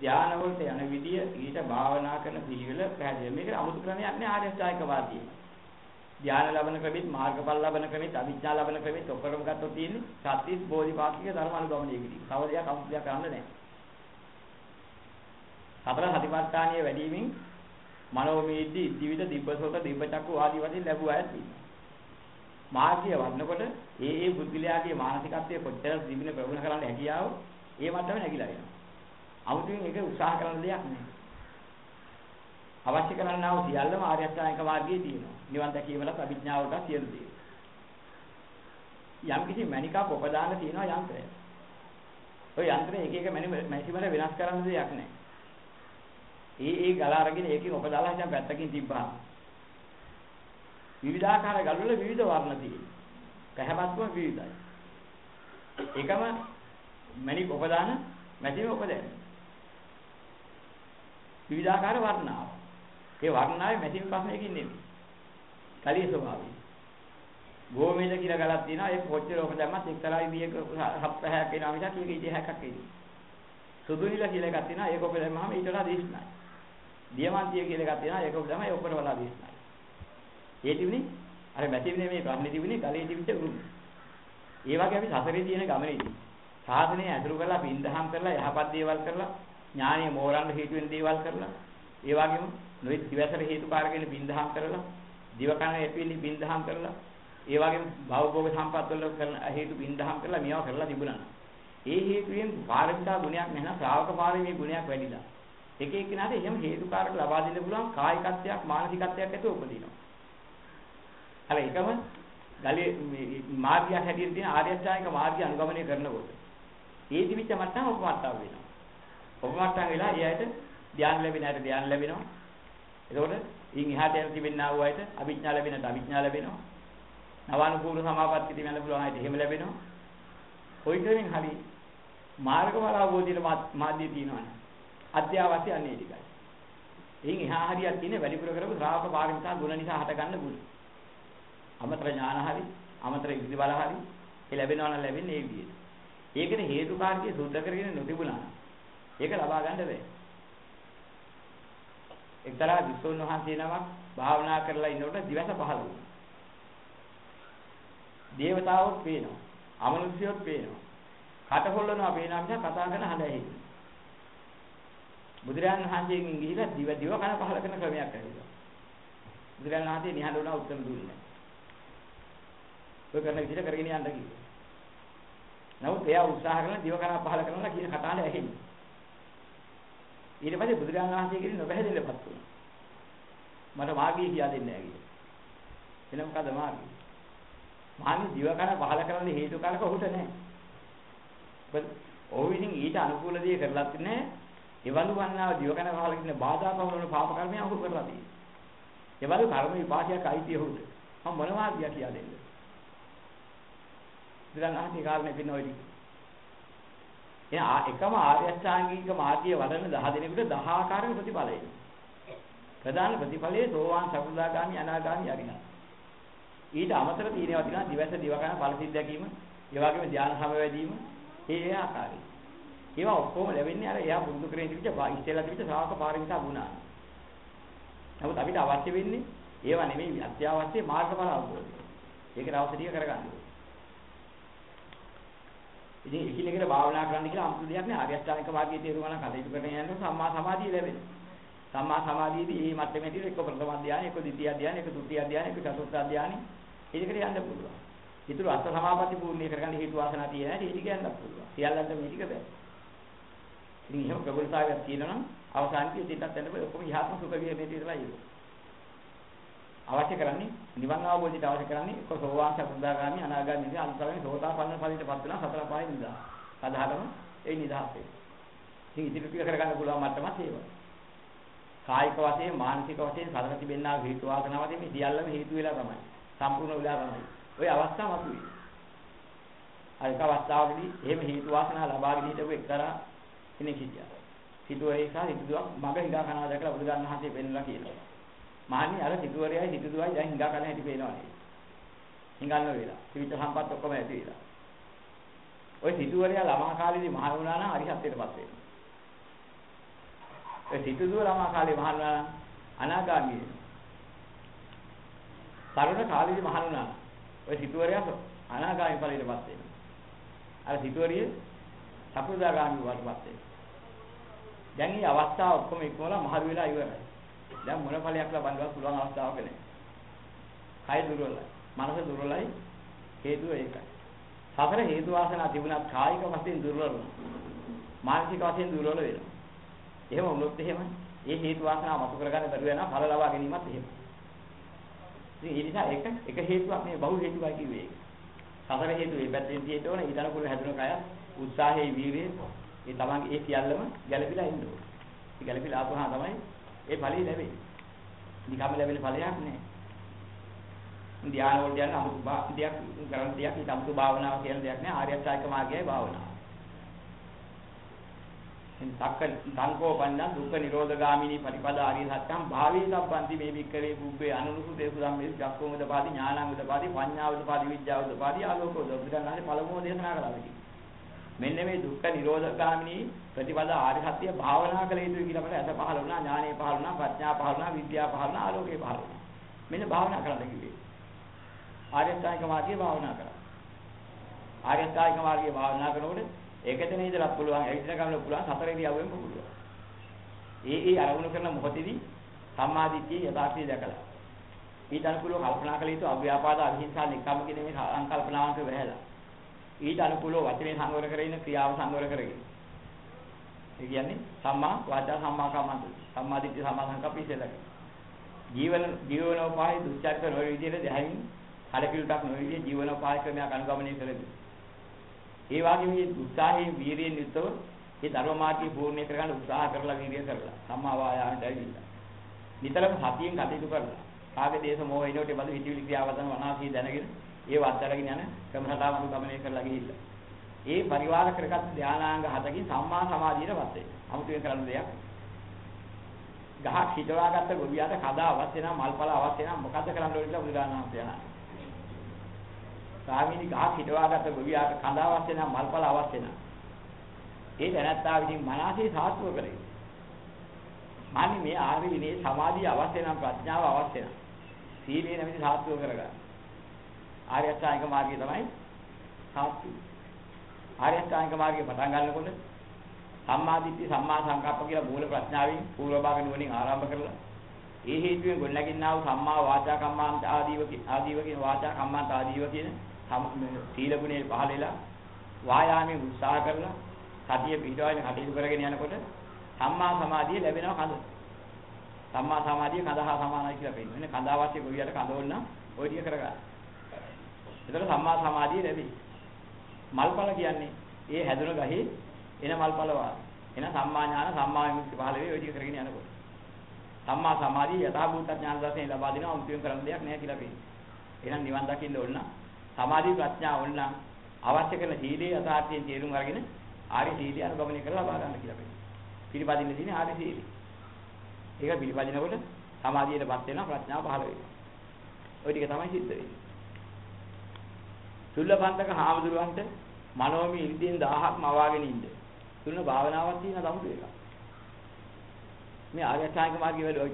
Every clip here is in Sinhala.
ධානය වලට යන විදිය ඊට භාවනා කරන පිළිවෙල පැහැදිලි. මේක අමුතු ක්‍රමයක් නෑ ආර්ය අෂ්ටාංගික වාදියේ. ධානය ලබන ක්‍රමෙත් මාර්ගඵල ලබන ක්‍රමෙත් අවිඥා ලබන ක්‍රමෙත් ඔක්කොම ගත්තොත් තියෙන්නේ සත්‍විස් බෝධිපාක්ෂික ධර්ම අනුගමනයේදී. තව දෙයක් අමුතු දෙයක් කරන්න නෑ. සතර සතිපට්ඨානිය වැඩිමින් මනෝමීද්දි ඉදිවිද දිබ්බසෝත දිබ්බචක්කු ආදී වශයෙන් ලැබුවා ඇති. මාර්ගය වඩනකොට ඒ ඒ බුද්ධිලයාගේ මානසිකත්වයේ කොච්චර දිවින ප්‍රගුණ කරන්න හැකියාව ඒ මට්ටමේ නැగిලා යනවා. 아무튼 ඒක උත්සාහ කරන දෙයක් නෙවෙයි. අවශ්‍ය කරන්නා වූ සියල්ලම ආර්ය අෂ්ටාංගික මාර්ගයේ තියෙනවා. නිවන් දැකීමලත් අභිඥාවලත් සියලු දේ. යම් කිසි මණිකක් උපදාන තියෙනවා යන්ත්‍රය. ඔය යන්ත්‍රය එක එක මැණිසි වල වෙනස් කරන්න දෙයක් නැහැ. ඒ ඒ ගල අරගෙන ඒකෙන් උපදාලා හිටන් පැත්තකින් තිබ්බා. විවිධාකාර ගල් වල විවිධ වර්ණ තියෙනවා. පැහැපත්ම විවිධයි. එකම මණික උපදාන මැදිම උපදැන්නේ. විවිධාකාර වර්ණාව. ඒ වර්ණාවේ මැසිම ප්‍රශ්නයකින් නෙමෙයි. කලිය ස්වභාවය. ගෝමේද කියලා ගලක් තියෙනවා ඒක කොච්චර ඔක දැම්මත් එක්තරා විදියක හප්පහයක් වෙනවා මිසක් ඒක ඉතිහාසයක් එන්නේ. සුදු නිල කියලා එකක් තියෙනවා ඒක ඔක දැම්මම ඊට වඩා දිස්නයි. දියමන්තිය කියලා එකක් තියෙනවා ඒක ඔක දැම්මම ඒක ඔකට වඩා දිස්නයි. ඒ තිබුණේ අර මැසිමේ මේ ප්‍රශ්නේ තිබුණේ ගලේ තිබිච්ච උරුම. ඒ වගේ අපි සසරේ තියෙන ගමනේදී සාධනය ඇතුළු කරලා බින්දහම් කරලා යහපත් දේවල් කරලා ඥානීය මෝරන්න හේතු වෙන දේවල් කරලා ඒ වගේම නොයෙක් දිවසර හේතුකාරකෙන බින්දහම් කරලා දිවකන ඇපිලි බින්දහම් කරලා ඒ වගේම භවභෝග සම්පත් වල කරන හේතු බින්දහම් කරලා මේවා කරලා තිබුණා. ඒ හේතුයෙන් පාරමිතා ගුණයක් නැහැ ශ්‍රාවක පාරමී ගුණයක් වැඩිලා. එක එක්කිනාට එහෙම හේතුකාරක ලබා දෙන්න පුළුවන් කායිකත්වයක් මානසිකත්වයක් ඇතුව උපදිනවා. අර එකම ගලේ මාර්ගය හැටියට තියෙන ආර්ය අෂ්ටාංගික මාර්ගය අනුගමනය කරනකොට ඒ දිවිච්ච මට්ටම උපමට්ටම් වෙනවා. උපමට්ටම් වෙලා ඒ ඇයිට ධ්‍යාන ලැබෙන ඇයිට ධ්‍යාන ලැබෙනවා. එතකොට ඉන් එහාට යන තිබෙනා වූ ඇයිට අභිඥා ලැබෙනට අභිඥා ලැබෙනවා. නවානුකූල සමාපatti තිබෙන පුළුවන් ඇයිට එහෙම ලැබෙනවා. කොයිතරම් හරි මාර්ගවල අවබෝධයට මාධ්‍ය තියෙනවනේ. අත්‍යවශ්‍ය අන්නේ ටිකයි. එයින් එහා හරියක් තියෙන වැඩිපුර කරපු ශ්‍රාවක පාරමිතා ගුණ නිසා හට ගන්න ගුණ. අමතර ඥාන හරි, අමතර ඉද්ධි බල හරි, ඒ ලැබෙනවා නම් ලැබෙන්නේ ඒ විදිහට. ඒකට හේතුකාරකයේ සුද්ධ කරගෙන නොතිබුණා. ඒක ලබා ගන්න බෑ. එක්තරා විසුණු වහන්සේ නමක් භාවනා කරලා ඉන්නකොට දිවස පහළ වුණා. දේවතාවොත් පේනවා. අමනුෂ්‍යයොත් පේනවා. කට හොල්ලනවා පේනවා මිස කතා කරන හඬ ඇහෙන්නේ. බුදුරජාණන් වහන්සේගෙන් ගිහිලා දිව දිව කන පහළ කරන ක්‍රමයක් ඇහිලා. බුදුරජාණන් වහන්සේ නිහඬ වුණා උත්තර දුන්නේ නැහැ. ඔය කරන විදිහට කරගෙන යන්න කිව්වා. නමුත් එයා උත්සාහ කරන දිව කන පහළ කරනවා කියන කතාවට ඇහෙන්නේ. ඊට පස්සේ බුදුරජාණන් වහන්සේ කියන නොබැහැදෙන්නපත් වුණා. මට මාර්ගය කියා දෙන්නේ නැහැ කියලා. එන මොකද මාර්ගය? මාන්නේ දිව කන පහළ කරන්න හේතු කාලක ඔහුට නැහැ. මොකද ඔහු විසින් ඊට අනුකූල දේ කරලත් නැහැ. එවලු වන්නාව දිව කන පහළ කියන බාධා පවරන පාප කර්මය ඔහු කරලා තියෙනවා. එවලු කර්ම විපාකයක් අයිති ඔහුට. මම මොන මාර්ගය කියා දෙන්නේ? බුදුරණාහිගේ කාරණේ පින්න ඔය ටික. එයා එකම ආර්ය අෂ්ටාංගික මාර්ගයේ වඩන 10 දිනෙකට 10 ආකාරයක ප්‍රතිඵල එනවා. ප්‍රධාන ප්‍රතිඵලයේ සෝවාන් සකෘදාගාමි අනාගාමි අරිහත්. ඊට අමතර තියෙනවා තියෙනවා දිවස දිවකන ඵලසිද්ධ දැකීම, ඒ වගේම ධ්‍යාන සමවැදීම, ඒ ඒ ආකාරයි. ඒවා ඔක්කොම ලැබෙන්නේ අර එයා පුරුදු කරගෙන තිබිච්ච ඉස්සෙල්ලා තිබිච්ච ශ්‍රාවක පාරමිතා ගුණා. නමුත් අපිට අවශ්‍ය වෙන්නේ ඒවා නෙමෙයි අත්‍යවශ්‍ය මාර්ගඵල අවබෝධය. ඒකට අවශ්‍ය ටික කරගන්න ඕනේ. ඉතින් එකිනෙකට භාවනා කරන්න කියලා අමුතු දෙයක් නෑ. ආර්ය අෂ්ටාංගික මාර්ගයේ තේරුම ගන්න කටයුතු කරගෙන යනකොට සම්මා සමාධිය ලැබෙනවා. සම්මා සමාධියේදී මේ මට්ටමේ තියෙන එක ප්‍රථම ධානය, එක ද්විතීය ධානය, එක තෘතීය ධානය, එක චතුර්ථ ධානය. ඒකට යන්න පුළුවන්. ඊටු අස්ස සමාපatti පූර්ණිය කරගන්න හේතු වාසනා තියෙන හැටි ඒක කියන්න පුළුවන්. සියල්ලන්ට මේ ටික බෑ. ඉතින් එහෙම ප්‍රබලතාවයක් තියෙනවා නම් අවසානයේ ඉතින්ටත් යන්න බෑ. ඔක්කොම යහත්ම සුඛ විහරණය තියලා ඉන්නේ. අවශ්‍ය කරන්නේ නිවන් අවබෝධයට අවශ්‍ය කරන්නේ එක්ක සෝවාන් සකෘදාගාමි අනාගාමි ඉඳන් අන්තරේ සෝතාපන්න ඵලයට පත් වෙනවා සතර පායි නිදා. සාධාරණ ඒ නිදහස වේ. ඉතින් ඉදිරි පිට කරගන්න පුළුවන් මට්ටමත් ඒවා. කායික වශයෙන් මානසික වශයෙන් සතර තිබෙනා හේතු වාසනාව වශයෙන් මේ සියල්ලම හේතු වෙලා තමයි. සම්පූර්ණ වෙලා තමයි. ওই අවස්ථාව මතුවේ. අනික අවස්ථාවකදී එහෙම හේතු වාසනා ලබාගෙන හිටපු එක්තරා කෙනෙක් හිටියා. හිතුවේ ඒක හිතුවක් මග හිඟා කනවා දැකලා බුදුරජාණන් වහන්සේ පෙන්වලා කියලා. මහණනි අර සිටුවරයයි සිටුදුවයි දැන් හිඟා කන හැටි පේනවා නේද? හිඟන්න වෙලා. ත්‍රිවිධ සම්පත් ඔක්කොම ඇති වෙලා. ওই සිටුවරයා ළමා කාලේදී මහ වුණා නම් අරිහත්ත්වයටපත් වෙනවා. ඒ සිටුදුව ළමා කාලේ මහණුනා අනාගාමී තරුණ කාලේදී මහණුනා ඔය සිටුවරයා අනාගාමී ඵලයටපත් වෙනවා. අර සිටුවරිය සකෘදාගාමී වඩපත් වෙනවා. දැන් මේ අවස්ථාව ඔක්කොම ඉක්මවලා මහලු වෙලා ඉවරයි. දැන් මොන ඵලයක් ලබන්නවත් පුළුවන් අවස්ථාවක නැහැ. කය දුර්වලයි. මනස දුර්වලයි. හේතුව ඒකයි. සතර හේතු වාසනා තිබුණත් කායික වශයෙන් දුර්වල මානසික වශයෙන් දුර්වල වෙනවා. එහෙම වුණොත් එහෙම ඒ හේතු වාසනා මතු කරගන්න බැරි වෙනවා ඵල ලබා ගැනීමත් එහෙම. ඉතින් ඒ නිසා එක එක හේතුවක් මේ බහුල හේතුවයි කිව්වේ. සතර හේතු මේ පැත්තෙන් තියෙන්න ඕන ඊතර කුල හැදුන කය උත්සාහයේ වීර්යය ඒ තමන්ගේ ඒ සියල්ලම ගැළපීලා ඉන්න ඕන. ඒ ගැළපීලා ආපුහම තමයි ඒ ඵලෙ ලැබෙන්නේ. නිකම්ම ලැබෙන ඵලයක් නෑ. ධ්‍යාන වලට යන අමුතු දෙයක් කරන දෙයක් ඊට අමුතු භාවනාව කියන දෙයක් නෑ ආර්ය අෂ්ටාංග මාර්ගයයි භාවනාව. සක්ක සංකෝපන්න දුක්ඛ නිරෝධගාමිනී පටිපදා ආර්ය සත්‍යම් භාවී සම්පන්ති මේ වික්කවේ බුබ්බේ අනුනුසුතේ සුදම්මේ චක්කෝම උදපාදි ඥානං උදපාදි පඤ්ඤා උදපාදි විද්‍යාව උදපාදි ආලෝකෝ උදපාදි පළමුව දේශනා කළා. මෙන්න මේ දුක්ඛ නිරෝධගාමිනී ප්‍රතිපදා ආර්ය සත්‍ය භාවනා කළ යුතුයි කියලා අපිට අස පහළ වුණා ඥානෙ පහළ වුණා ප්‍රඥා පහළ වුණා විද්‍යාව පහළ වුණා ආලෝකේ පහළ වුණා. මෙන්න භාවනා කරන්න කිව්වේ. ආර්ය අෂ්ටාංග මාර්ගයේ භාවනා කරා. ආර්ය අෂ්ටාංග මාර්ගයේ භාවනා කරනකොට ඒකෙතන ඉඳලා පුළුවන් ඇවිදින ගමන පුළුවන් සතර ඉරියව්වෙම පුළුවන්. ඒ ඒ අරමුණු කරන මොහොතේදී සම්මාදිට්ඨිය යථාර්ථය දැකලා. ඊට අනුකූලව කල්පනා කළ යුතු අව්‍යාපාද අහිංසා නිකම්ම කියන මේ සංකල්පනාවන්ට වැහැලා. ඊට අනුකූලව වචනේ සංවර කරගෙන ක්‍රියාව සංවර කරගෙන. ඒ කියන්නේ සම්මා වාචා සම්මා කම්මන්ත. සම්මාදිට්ඨිය සම්මා සංකප්ප ඉස්සෙල්ලා. ජීවන ජීවනෝපාය දුස්චරිත නොවන විදිහට දැහැමින් කලකිරුටක් නොවන විදිහේ ජීවනෝපාය ක්‍රමයක් අනුගමනය කරදී. ඒ වගේම මේ උත්සාහයෙන් වීරියෙන් යුක්තව මේ ධර්ම මාර්ගය පූර්ණේ කරගන්න උත්සාහ කරලා වීරිය කරලා සම්මා වායාමයට ඇවිල්ලා. නිතරම සතියෙන් කටයුතු කරලා කාගේ දේශ මොහ එනකොට බඳු හිතවිලි ක්‍රියාවතන වනාසී දැනගෙන ඒ වත්තරගෙන යන ක්‍රමසටහන අනුගමනය කරලා ගිහිල්ලා. ඒ පරිවාර කරගත් ධානාංග හතකින් සම්මා සමාධියටපත් වෙනවා. අමුතුවෙන් කරන්න දෙයක්. ගහක් හිටවාගත්ත ගොවියාට කදා අවශ්‍ය නම් මල්පල අවශ්‍ය නම් මොකද කරන්න ඕනේ කියලා බුදුරජාණන් වහන්සේ අහනවා. ස්වාමීනි ගහක් හිටවාගත්ත ගොවියාට කඳ අවශ්‍ය නම් මල්පල අවශ්‍ය නම් ඒ දැනත්තා විසින් මනසේ සාත්ව කරේ. මානි මේ ආර්ය විනේ සමාධිය අවශ්‍ය නම් ප්‍රඥාව අවශ්‍ය නම් සීලේ නැමැති සාත්ව කරගන්න. ආර්ය අෂ්ටාංගික මාර්ගය තමයි සාත්තු. ආර්ය අෂ්ටාංගික මාර්ගය පටන් ගන්නකොට සම්මාදිට්ඨි සම්මා සංකප්ප කියලා මූල ප්‍රඥාවෙන් පූර්ව භාග නුවණින් ආරම්භ කරලා ඒ හේතුවෙන් ගොඩනැගින්නා වූ සම්මා වාචා කම්මාන්ත ආදීව ආදීව කියන වාචා කම්මාන්ත ආදීව කියන සීල ගුණේ පහළලා වායාමයේ උත්සාහ කරලා සතිය පිටවගෙන කටයුතු කරගෙන යනකොට සම්මා සමාධිය ලැබෙනවා කඳ. සම්මා සමාධිය කඳහා සමානයි කියලා පෙන්නන. එන්නේ කඳ අවශ්‍ය ගොවියට කඳවන්න ඔය ටික කරගන්න. එතකොට සම්මා සමාධිය ලැබෙයි. මල්පල කියන්නේ ඒ හැදුන ගහේ එන මල්පල වාගේ. එන සම්මා ඥාන සම්මා විමුක්ති පහළ වෙයි ඔය ටික කරගෙන යනකොට. සම්මා සමාධිය යථාභූත ඥාන දර්ශනය ලබා දෙනවා උන්තිම කරන්න දෙයක් නැහැ කියලා පෙන්නන. එහෙනම් නිවන් දකින්න ඕන නම් සමාධි ප්‍රඥා ඕන නම් අවශ්‍ය කරන සීලේ යථාර්ථයෙන් තේරුම් අරගෙන ආර්ය සීලය අනුගමනය කරලා ලබා ගන්න කියලා පෙන්නන. පිළිපදින්න තියෙන ආර්ය සීලය. ඒක පිළිපදිනකොට සමාධියටපත් වෙනවා ප්‍රඥාව පහළ වෙනවා. ওই ටික තමයි සිද්ධ වෙන්නේ. සුල්ලපන්තක හාමුදුරුවන්ට මනෝමය ඉන්දියෙන් 1000ක් මවාගෙන ඉන්න. තුන භාවනාවක් තියෙන සමුදු එක. මේ ආර්ය අෂ්ටාංග මාර්ගය වල ඔය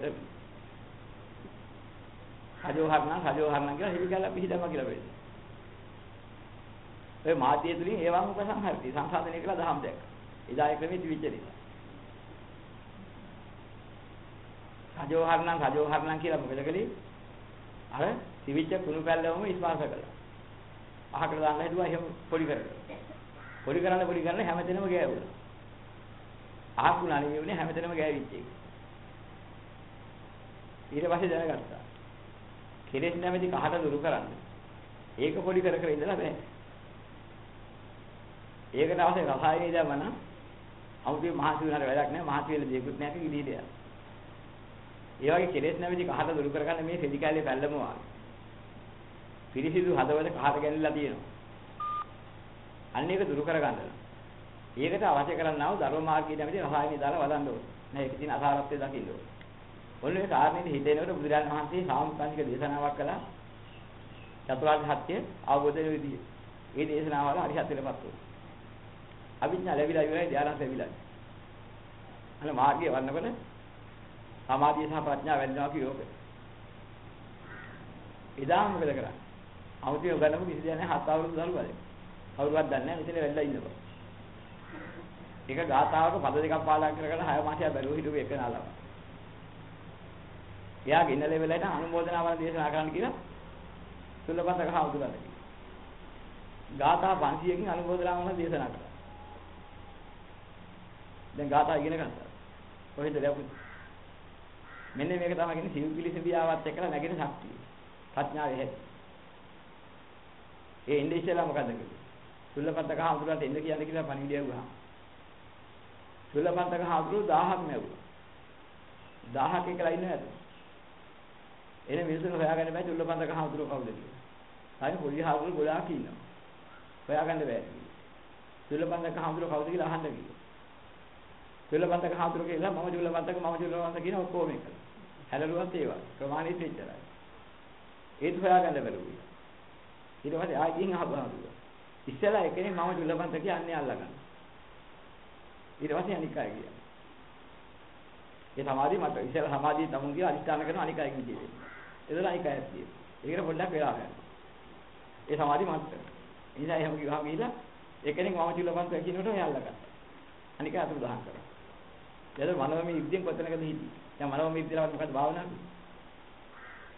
සජෝහරණ සජෝහරණ කියලා හිවිගල පිළිදම කියලා වෙන්නේ. ඔය මාධ්‍ය තුලින් ඒවන් උපසංහරති සංසාධනය කළා දහම් දැක්ක. එදා ඒ ක්‍රමෙ තිබිච්ච නිසා. සජෝහරණ සජෝහරණ කියලා මොකද කළේ? අර තිබිච්ච කුණු පැල්ලවම ස්පර්ශ කළා. අහකට දාන්න හිතුවා එහෙම පොඩි කරලා. පොඩි කරන්න පොඩි කරන්න හැමතැනම ගෑවුණා. අහකුණා නෙවෙයි උනේ හැමතැනම ගෑවිච්ච එක. ඊට පස්සේ දැනගත්තා. කෙලෙස් නැමැති කහට දුරු කරන්න. ඒක පොඩි කර කර ඉඳලා බෑ. ඒකට අවශ්‍ය රසායනික දමන අමුතුවේ මහසි වෙනාට වැඩක් නැහැ. මහසි වෙල දෙයක්වත් නැහැ කිලිද යන. ඒ වගේ කෙලෙස් නැමැති කහට දුරු කරගන්න මේ සෙදිකාලේ පැල්ලම වාගේ. පිරිසිදු හදවත කහට ගැනිලා තියෙනවා. අන්න ඒක දුරු කරගන්න. ඒකට අවශ්‍ය කරන්නා වූ ධර්ම මාර්ගයේ නැමැති රසායනික දාලා වදන්න ඕනේ. නෑ ඒක තියෙන අසාරත්වය දකින්න ඕනේ. ඔන්න ඒ කාරණේ හිතේනකොට බුදුරජාණන් වහන්සේ සාමුකානික දේශනාවක් කළා. චතුරාර්ය සත්‍ය අවබෝධ වෙන විදිය. ඒ දේශනාවල හරියටපත් වුණා. අවිඥා ලැබිලා ඉවරයි ධානස් ලැබිලා. අන්න මාර්ගය වන්නකොට සමාධිය සහ ප්‍රඥාව වැඩිනවා කියෝක. එදාම මොකද කරන්නේ? අමුතිය උගන්නපු කිසි දෙයක් නැහැ හත් අවුරුදු දරුවද. කවුරුවත් දන්නේ නැහැ මෙතන වෙල්ලා ඉන්නවා. ඒක ගාතාවක පද දෙකක් පාඩම් කරගෙන හය මාසයක් බැලුව හිටුවේ එක නාලම. එයා ගින්නලේ වෙලට අනුමෝදනාවල දේශනා කරන්න කියලා සුල්ලපතක හවුදුරට. ගාථා 500කින් අනුමෝදනාවල දේශනා කළා. දැන් ගාථා ඉගෙන ගත්තා. කොහෙද ලැබුණේ? මෙන්න මේක තමයි කියන්නේ සිව් පිළිසිබියාවත් එක්කලා නැගෙන ශක්තිය. ප්‍රඥාවේ හැටි. ඒ ඉන්නේ ඉස්සෙල්ලා මොකද කිව්වේ? සුල්ලපතක හවුදුරට එන්න කියන්නේ කියලා පණිවිඩය වුණා. සුල්ලපතක හවුදුරු 1000ක් නැවුවා. 1000ක් එකලා ඉන්නේ නැතුව. එනේ මිනිස්සුන් හොයාගන්න බෑ චුල්ලපන්දක හාමුදුරු කවුද කියලා. සායි පොඩි හාමුදුරු ගොඩාක් ඉන්නවා. හොයාගන්න බෑ. චුල්ලපන්දක හාමුදුරු කවුද කියලා අහන්න කිව්වා. චුල්ලපන්දක හාමුදුරු කියලා මම චුල්ලපන්දක මම චුල්ලපන්දක කියන ඔක්කොම එක. හැලලුවත් ඒවා. ප්‍රමාණිත වෙච්චරයි. ඒත් හොයාගන්න බැලුවා. ඊට පස්සේ ආයෙත් අහබහදුවා. ඉස්සෙල්ලා එකනේ මම චුල්ලපන්දක කියන්නේ අල්ලගන්න. ඊට පස්සේ අනික් අය ගියා. ඒ සමාධිය මත ඉස්සෙල්ලා සමාධිය තමුන් කියලා අනිස්ථාන කරන අනික් අයකින් කියන්නේ. එදලා අනික අයත් තියෙනවා. ඒකට පොඩ්ඩක් වෙලා ගන්න. ඒ සමාධි මාත්‍ර. ඒ නිසා එහෙම කිව්වම ගිහිලා එකෙනෙක් මම චිලපන්ත කියනකොට එයා අල්ලගත්තා. අනික අතුරු දහන් කරා. එතකොට මනෝමය යුද්ධයෙන් කොතනකද හිටියේ? දැන් මනෝමය යුද්ධලවත් මොකද භාවනාව?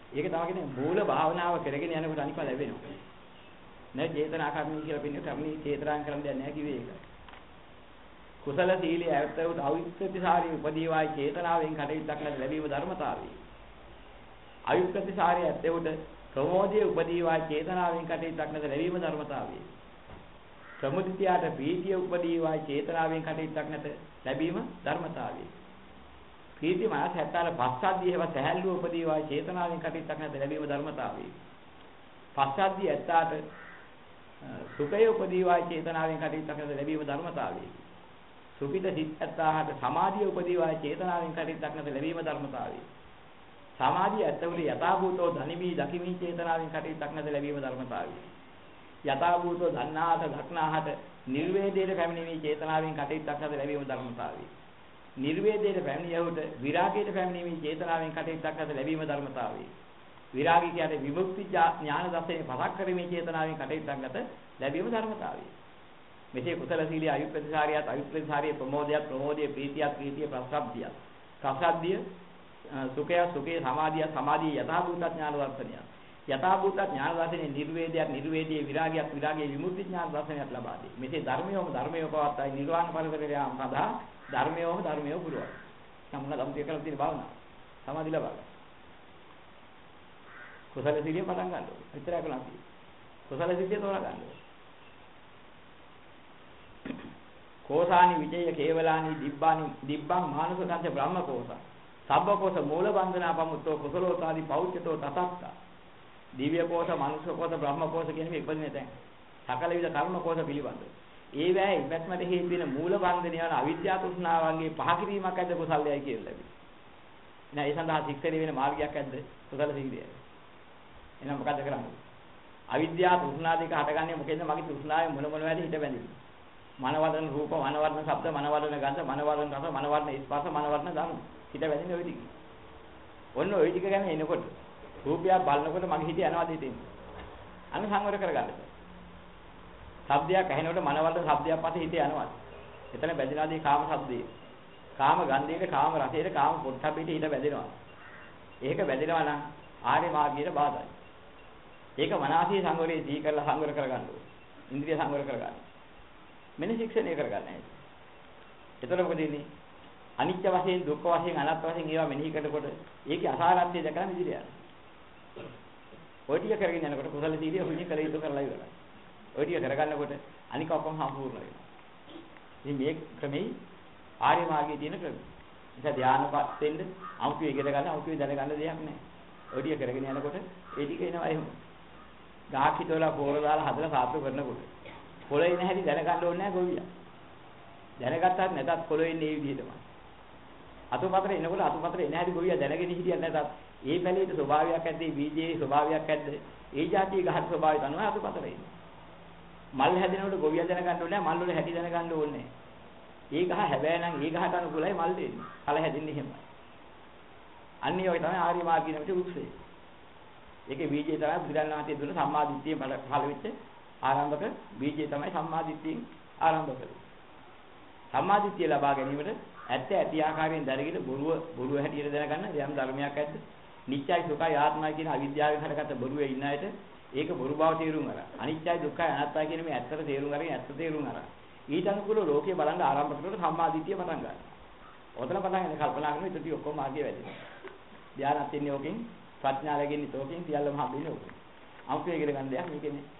ඒක තමයි කියන්නේ මූල භාවනාව කරගෙන යනකොට අනික ලැබෙනවා. නෑ චේතනා කර්මී කියලා පින්නේ කර්මී චේතනාන් කරන්න දෙයක් නෑ කිව්වේ ඒක. කුසල සීලයේ ඇත්තවුත් අවිත්‍යතිසාරී උපදීවායි චේතනාවෙන් කටයුත්තක් නැති ලැබීම ධර්මතාවය. අයුක්තිසාරය ඇත්තෙවුට ප්‍රමෝදයේ උපදීවා චේතනාවෙන් කටයුත්තක් නැත ලැබීම ධර්මතාවය. ප්‍රමුදිතයාට ප්‍රීතිය උපදීවා චේතනාවෙන් කටයුත්තක් නැත ලැබීම ධර්මතාවය. ප්‍රීති මාස 70 පස්සද්ධිය හේව සැහැල්ලුව උපදීවා චේතනාවෙන් කටයුත්තක් නැත ලැබීම ධර්මතාවය. පස්සද්ධිය ඇත්තාට සුඛය උපදීවා චේතනාවෙන් කටයුත්තක් නැත ලැබීම ධර්මතාවය. සුඛිත සිත් ඇත්තාට සමාධිය උපදීවා චේතනාවෙන් කටයුත්තක් නැත ලැබීම ධර්මතාවය. සමාධිය ඇත්තවල යථාභූතෝ ධනිමි දකිමි චේතනාවෙන් කටයුත්තක් නැද ලැබීම ධර්මතාවය. යථාභූතෝ දන්නාහත දක්නාහත නිර්වේදයේ පැමිණීමේ චේතනාවෙන් කටයුත්තක් නැද ලැබීම ධර්මතාවය. නිර්වේදයේ පැමිණියහුට විරාගයේ පැමිණීමේ චේතනාවෙන් කටයුත්තක් නැද ලැබීම ධර්මතාවය. විරාගී කියන්නේ විමුක්ති ඥාන දර්ශනේ පසක් කිරීමේ චේතනාවෙන් කටයුත්තක් නැත ලැබීම ධර්මතාවය. මෙසේ කුසල සීලිය අයුත් ප්‍රතිසාරියත් අයුත් ප්‍රතිසාරිය ප්‍රමෝදයත් ප්‍රමෝදයේ ප්‍රීතියත් ප්‍රීතිය ප්‍රසබ්දියත්. ප්‍රසබ්දිය සුඛය සුඛේ සමාධිය සමාධිය යථාභූත ඥාන දර්ශනය යථාභූත ඥාන දර්ශනේ නිර්වේදයක් නිර්වේදයේ විරාගයක් විරාගයේ විමුක්ති ඥාන දර්ශනයක් ලබා දී. මෙසේ ධර්මයෝම ධර්මයෝ පවත්තයි නිර්වාණ පරිසරයට යාම සඳහා ධර්මයෝම ධර්මයෝ පුරවයි. සම්මුණ සම්පූර්ණ කරලා තියෙන භාවනාව. සමාධි ලබා ගන්න. කුසල සිහිය පටන් ගන්න ඕනේ. විතරක් නැති. කුසල සිහිය තෝරා ගන්න ඕනේ. කෝසානි විජය කේවලානි දිබ්බානි දිබ්බං මානසකංච බ්‍රහ්ම කෝසා සබ්බකෝස මූල බන්ධනා පමුත්තෝ කුසලෝතාදී පෞච්චතෝ තතත්ත. දිව්‍ය කෝෂ මනුෂ්‍ය කෝෂ බ්‍රහ්ම කෝෂ කියන මේ ඉපදින තැන් සකල විද කර්ම කෝෂ පිළිබඳ. ඒ වැය ඉවත්මට හේතු වෙන මූල බන්ධන යන අවිද්‍යා තෘෂ්ණාවන්ගේ පහ කිරීමක් ඇද්ද කුසලයයි කියලා ලැබෙනවා. එහෙනම් ඒ සඳහා ශික්ෂණය වෙන මාර්ගයක් ඇද්ද? කුසල සීලය එහෙනම් මොකද කරන්නේ අවිද්‍යා තෘෂ්ණා දෙක හටගන්නේ මොකෙන්ද මගේ තෘෂ්ණාවේ මොන මොන වැඩි හිට බැඳිලා මනවදන රූප මනවදන ශබ්ද මනවදන ගන්ධ මනවදන රස මනවදන ස්පර්ශ මනවදන ධර්ම හිත වැදින්නේ ওই ටික. ඔන්න ওই ටික ගැන එනකොට රූපයක් බලනකොට මගේ හිත යනවාද හිතෙන්. අන්න සංවර කරගන්න. ශබ්දයක් ඇහෙනකොට මනවලට ශබ්දයක් පස්සේ හිත යනවා. එතන බැඳිනාදී කාම ශබ්දේ. කාම ගන්ධයේ කාම රසයේ කාම පොට්ටබ්බේට හිත බැඳෙනවා. ඒක බැඳෙනවා නම් ආර්ය මාර්ගයට බාධායි. ඒක මනසේ සංවරයේ දී කරලා සංවර කරගන්න ඕනේ. ඉන්ද්‍රිය සංවර කරගන්න. මෙන්න ශික්ෂණය කරගන්න. එතකොට මොකද වෙන්නේ? අනිත්‍ය වශයෙන් දුක්ඛ වශයෙන් අනාත්ම වශයෙන් ඒවා මෙනෙහි කරනකොට ඒකේ අසාරත්වය දැකලා මිදිර යනවා. ඔය ටික කරගෙන යනකොට කුසල සීලිය හුණි කළ යුතු කරලා ඉවරයි. ඔය ටික කරගන්නකොට අනික ඔක්කොම සම්පූර්ණ වෙනවා. ඉතින් මේ ක්‍රමෙයි ආර්ය මාර්ගයේ තියෙන ක්‍රමය. නිසා ධානයපත් වෙන්න අමුතු ඉගෙන ගන්න අමුතු දැන ගන්න දෙයක් නැහැ. ඔය ටික කරගෙන යනකොට ඒ ටික එනවා එහෙම. ගහක් හිටවලා පොර දාලා හදලා සාත්තු කරනකොට පොළේ ඉන්න හැටි දැන ගන්න ඕනේ නැහැ ගොවියා. දැනගත්තත් නැතත් පොළේ ඉන්නේ මේ විදිහටමයි. අතුපතර එනකොට අතුපතර එන හැටි ගොවියා දැනගෙන හිටියත් නැතත් ඒ පැලේට ස්වභාවයක් ඇද්ද බීජයේ ස්වභාවයක් ඇද්ද ඒ જાතිය ගහට ස්වභාවය තමයි අතුපතර එන්නේ මල් හැදෙනකොට ගොවියා දැනගන්න ඕනේ මල් වල හැටි දැනගන්න ඕනේ ඒ ගහ හැබැයි නම් ඒ ගහට අනුකූලයි මල් දෙන්නේ කල හැදෙන්නේ එහෙමයි අන්නේ වගේ තමයි ආර්ය මාර්ගින විට උත්සය. ඒකේ බීජය තමයි බුදුරණන් වහන්සේ දුන්න සම්මාදිට්ඨිය පහළ වෙච්ච ආරම්භක බීජය තමයි සම්මාදිට්ඨියෙන් ආරම්භ කරන්නේ. සම්මාදිට්ඨිය ලබා ගැනීමට ඇත්ත ඇති ආකාරයෙන් දැනගෙන බොරුව බොරුව හැටියට දැනගන්න යම් ධර්මයක් ඇද්ද? නිත්‍යයි සුඛයි ආත්මයි කියන අවිද්‍යාවෙන් හටගත්ත බොරුවේ ඉන්න අයට ඒක බොරු බව තේරුම් අරන්. අනිත්‍යයි දුක්ඛයි අනාත්තයි කියන මේ ඇත්තට තේරුම් අරගෙන ඇත්ත තේරුම් අරන්. ඊට අනුකූලව ලෝකේ බලන්න ආරම්භ කරනකොට සම්මාදිට්ඨිය පටන් ගන්නවා. ඔතන පටන් ගන්න කල්පනා කරන ඉතින් ඔක්කොම මාර්ගය වැඩි. ධානයත් ඉන්නේ ඕකෙන් ප්‍රඥාව ලැබෙන්නේ ඕකෙන් සියල්ලම හම්බෙන්නේ ඕකෙන්. අමුතු ඉගෙන ගන්න දෙයක් මේකේ නෑ.